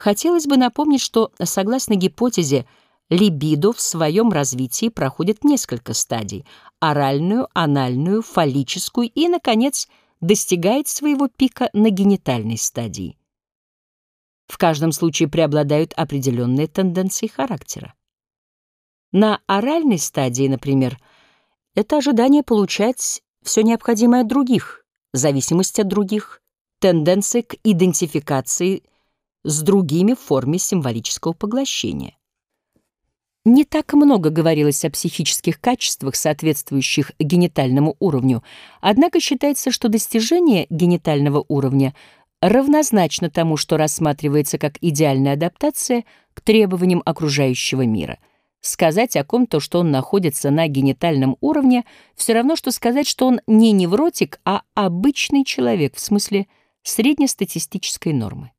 Хотелось бы напомнить, что, согласно гипотезе, либидо в своем развитии проходит несколько стадий — оральную, анальную, фаллическую и, наконец, достигает своего пика на генитальной стадии. В каждом случае преобладают определенные тенденции характера. На оральной стадии, например, это ожидание получать все необходимое от других, зависимость от других, тенденция к идентификации с другими в форме символического поглощения. Не так много говорилось о психических качествах, соответствующих генитальному уровню, однако считается, что достижение генитального уровня равнозначно тому, что рассматривается как идеальная адаптация к требованиям окружающего мира. Сказать о ком-то, что он находится на генитальном уровне, все равно, что сказать, что он не невротик, а обычный человек, в смысле среднестатистической нормы.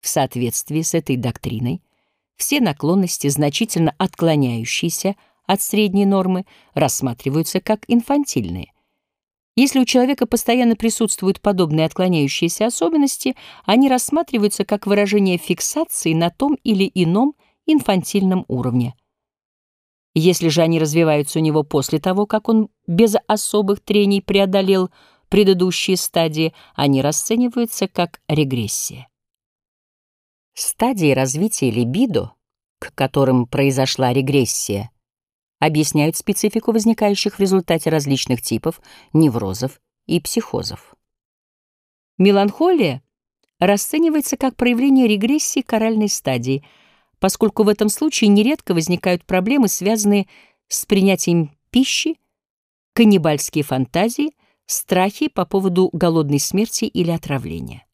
В соответствии с этой доктриной, все наклонности, значительно отклоняющиеся от средней нормы, рассматриваются как инфантильные. Если у человека постоянно присутствуют подобные отклоняющиеся особенности, они рассматриваются как выражение фиксации на том или ином инфантильном уровне. Если же они развиваются у него после того, как он без особых трений преодолел предыдущие стадии, они расцениваются как регрессия. Стадии развития либидо, к которым произошла регрессия, объясняют специфику возникающих в результате различных типов неврозов и психозов. Меланхолия расценивается как проявление регрессии к оральной стадии, поскольку в этом случае нередко возникают проблемы, связанные с принятием пищи, каннибальские фантазии, страхи по поводу голодной смерти или отравления.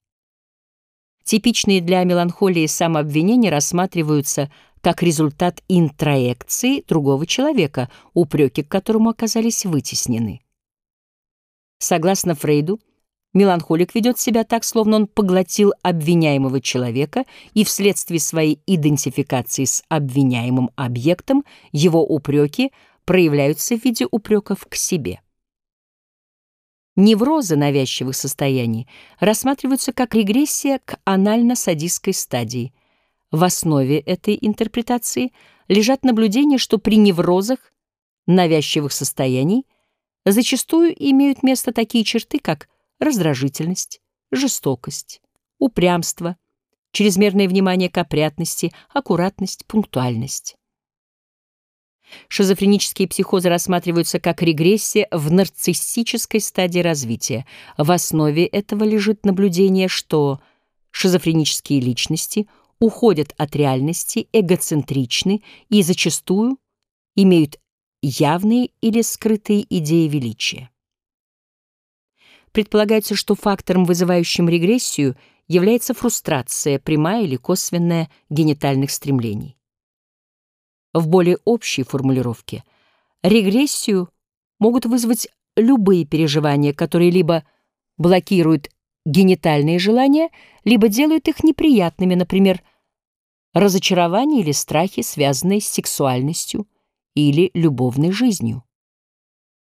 Типичные для меланхолии самообвинения рассматриваются как результат интроекции другого человека, упреки к которому оказались вытеснены. Согласно Фрейду, меланхолик ведет себя так, словно он поглотил обвиняемого человека, и вследствие своей идентификации с обвиняемым объектом его упреки проявляются в виде упреков к себе. Неврозы навязчивых состояний рассматриваются как регрессия к анально-садистской стадии. В основе этой интерпретации лежат наблюдения, что при неврозах навязчивых состояний зачастую имеют место такие черты, как раздражительность, жестокость, упрямство, чрезмерное внимание к опрятности, аккуратность, пунктуальность. Шизофренические психозы рассматриваются как регрессия в нарциссической стадии развития. В основе этого лежит наблюдение, что шизофренические личности уходят от реальности, эгоцентричны и зачастую имеют явные или скрытые идеи величия. Предполагается, что фактором, вызывающим регрессию, является фрустрация, прямая или косвенная генитальных стремлений в более общей формулировке. Регрессию могут вызвать любые переживания, которые либо блокируют генитальные желания, либо делают их неприятными, например, разочарование или страхи, связанные с сексуальностью или любовной жизнью.